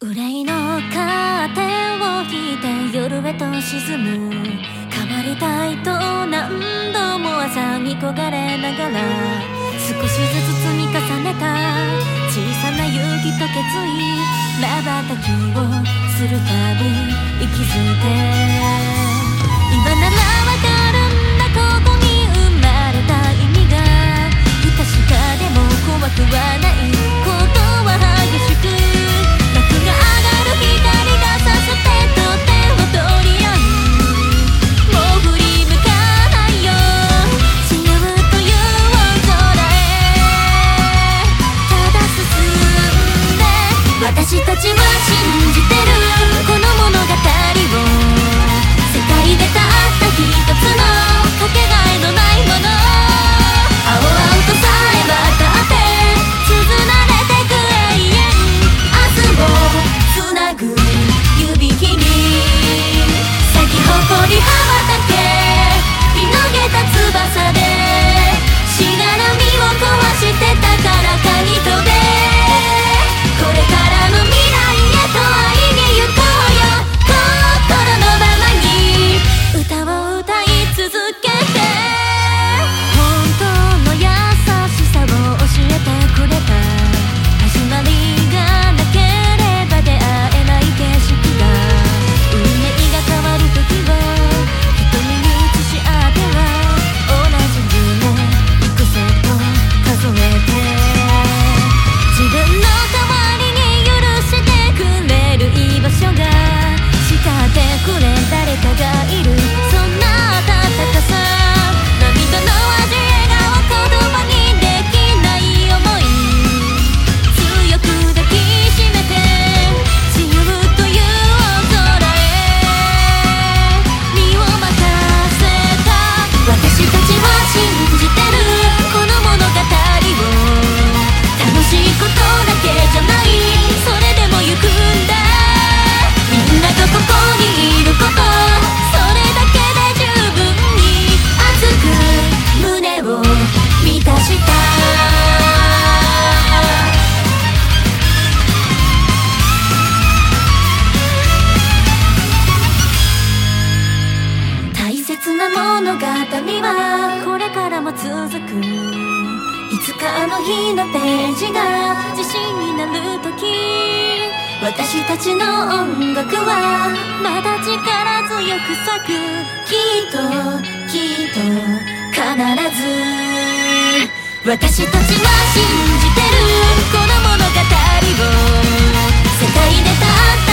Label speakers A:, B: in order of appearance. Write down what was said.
A: 憂いの風を引いて夜へと沈む。変わりたいと何度も朝に焦がれながら少しずつ積み重ねた小さな勇気と決意。まばたきをするたび息づいて。今ならたちは信じて畳はこれからも続くいつかあの日のページが自信になる時私たちの音楽はまだ力強く咲く。きっときっと必ず私たちは信じてるこの物語を。世界でたった